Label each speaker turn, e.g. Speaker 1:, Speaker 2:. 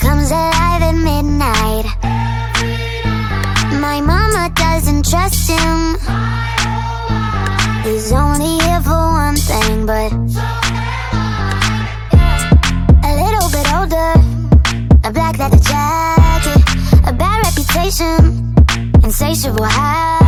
Speaker 1: comes alive at midnight. My mama doesn't trust him. He's only here for one thing, but a little bit older, a black leather jacket, a bad reputation, insatiable habits.